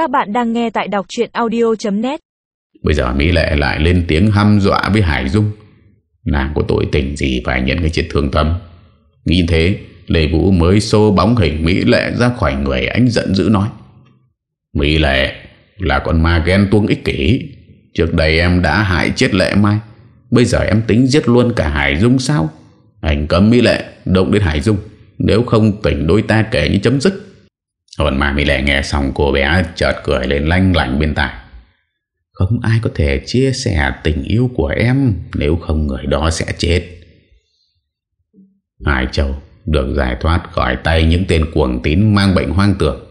Các bạn đang nghe tại đọc chuyện audio.net Bây giờ Mỹ Lệ lại lên tiếng hăm dọa với Hải Dung. Nàng có tội tình gì phải nhận cái chết thương tâm? Nghĩ thế, Lê Vũ mới xô bóng hình Mỹ Lệ ra khỏi người anh giận dữ nói. Mỹ Lệ, là con ma ghen tuông ích kỷ. Trước đây em đã hại chết Lệ Mai. Bây giờ em tính giết luôn cả Hải Dung sao? Anh cấm Mỹ Lệ động đến Hải Dung. Nếu không tỉnh đôi ta kể như chấm dứt. Hồn ma Mỹ Lệ nghe xong, cô bé chợt cười lên lanh lạnh bên tai. Không ai có thể chia sẻ tình yêu của em, Nếu không người đó sẽ chết. Hải Châu được giải thoát khỏi tay những tên cuồng tín mang bệnh hoang tưởng.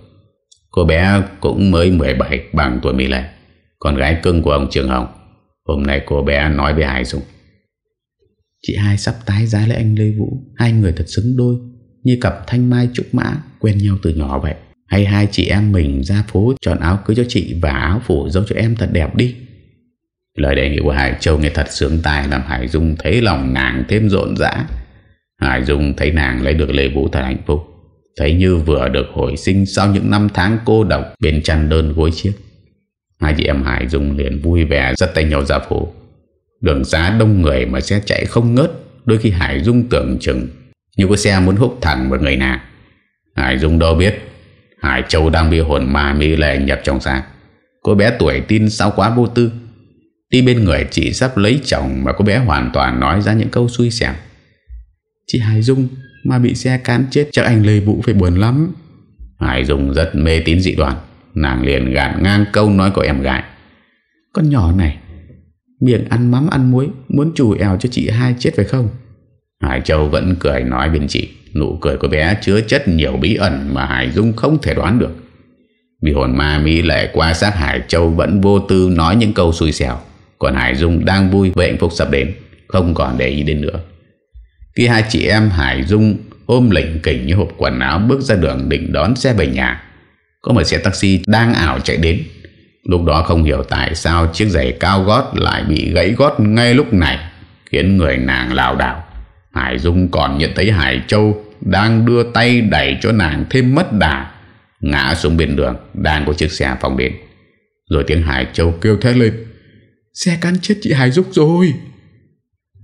Cô bé cũng mới 17 bằng tuổi Mỹ Lệ. Con gái cưng của ông Trường Hồng. Hôm nay cô bé nói với Hải Dung. Chị hai sắp tái giá lấy anh Lê Vũ. Hai người thật xứng đôi, Như cặp thanh mai trúc mã, Quen nhau từ nhỏ vậy. Hay hai chị em mình ra phố chọn áo cưới cho chị Và áo phủ dấu cho em thật đẹp đi. Lời đề nghị của Hải Châu nghe thật sướng tài Làm Hải Dung thấy lòng nàng thêm rộn rã. Hải Dung thấy nàng lấy được Lê Vũ thật hạnh phúc. Thấy như vừa được hồi sinh Sau những năm tháng cô độc Bên chăn đơn gối chiếc. Hai chị em Hải Dung liền vui vẻ Dắt tay nhau ra phố Đường xá đông người mà xe chạy không ngớt, Đôi khi Hải Dung tưởng chừng. Như có xe muốn hút thẳng vào người nàng Hải Dung đâu biết Hải Châu đang bị hồn ma mỹ lệ nhập trong xác. Cô bé tuổi tin sao quá vô tư. Đi bên người chị sắp lấy chồng Mà cô bé hoàn toàn nói ra những câu xui xẻo. Chị Hải Dung Mà bị xe cán chết, chắc anh Lê Vũ phải buồn lắm. Hải Dung rất mê tín dị đoàn Nàng liền gạt ngang câu nói của em gái. Con nhỏ này, Miệng ăn mắm ăn muối, Muốn chủ eo cho chị hai chết phải không? Hải Châu vẫn cười nói bên chị. Nụ cười của bé chứa chất nhiều bí ẩn Mà Hải Dung không thể đoán được. Vì hồn ma mi lệ qua sát Hải Châu Vẫn vô tư nói những câu xui xẻo. Còn Hải Dung đang vui với hạnh phúc sắp đến, Không còn để ý đến nữa. Khi hai chị em Hải Dung Ôm lệnh kỉnh như hộp quần áo Bước ra đường định đón xe về nhà, Có một xe taxi đang ảo chạy đến. Lúc đó không hiểu tại sao chiếc giày cao gót lại bị gãy gót ngay lúc này, Khiến người nàng lào đảo. Hải Dung còn nhận thấy Hải Châu đang đưa tay đẩy cho nàng thêm mất đà, Ngã xuống bên đường, đang có chiếc xe phòng đến. Rồi tiếng Hải Châu kêu thét lên, Xe cán chết chị Hải Dung rồi.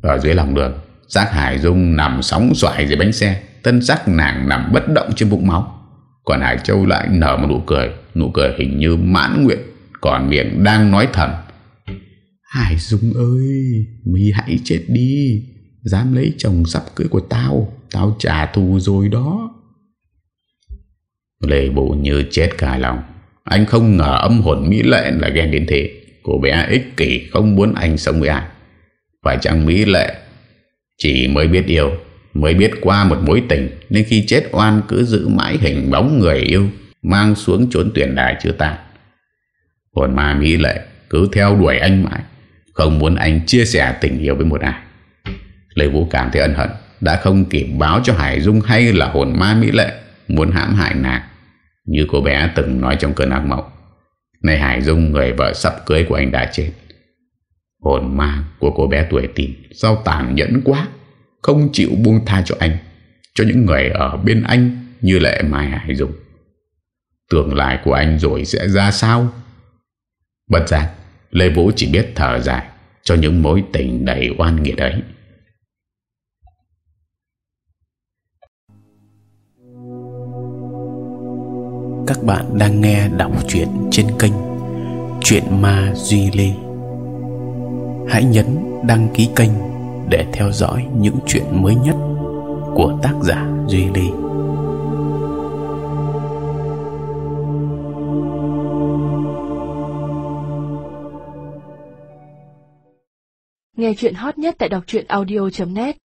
Ở dưới lòng đường, xác Hải Dung nằm sóng xoài dưới bánh xe Tân xác nàng nằm bất động trên bụng máu. Còn Hải Châu lại nở một nụ cười Nụ cười hình như mãn nguyện, còn miệng đang nói thầm, Hải Dung ơi, Mi hãy chết đi. Dám lấy chồng sắp cưới của tao Tao trả thù rồi đó. Lê Bụ như chết cả lòng. Anh không ngờ âm hồn Mỹ Lệ là ghen đến thế. Cô bé ích kỷ, không muốn anh sống với ai. Phải chăng Mỹ Lệ Chỉ mới biết yêu, Mới biết qua một mối tình, Nên khi chết oan cứ giữ mãi hình bóng người yêu, Mang xuống trốn tuyển đài chưa tan. Hồn ma Mỹ Lệ cứ theo đuổi anh mãi, Không muốn anh chia sẻ tình yêu với một ai. Lê Vũ cảm thấy ân hận, Đã không kịp báo cho Hải Dung hay là hồn ma Mỹ Lệ, Muốn hãm hại nàng, Như cô bé từng nói trong cơn ác mộng. Này Hải Dung, người vợ sắp cưới của anh đã chết. Hồn ma của cô bé tuổi tìm Sao tàn nhẫn quá, Không chịu buông tha cho anh, Cho những người ở bên anh Như lệ Mai Hải Dung. Tương lai của anh rồi sẽ ra sao? Bất giác, Lê Vũ chỉ biết thở dài Cho những mối tình đầy oan nghiệt ấy. Các bạn đang nghe đọc truyện trên kênh Chuyện Ma Duy Lê. Hãy nhấn đăng ký kênh Để theo dõi những chuyện mới nhất Của tác giả Duy Lê. Nghe chuyện hot nhất tại đọc truyện audio.net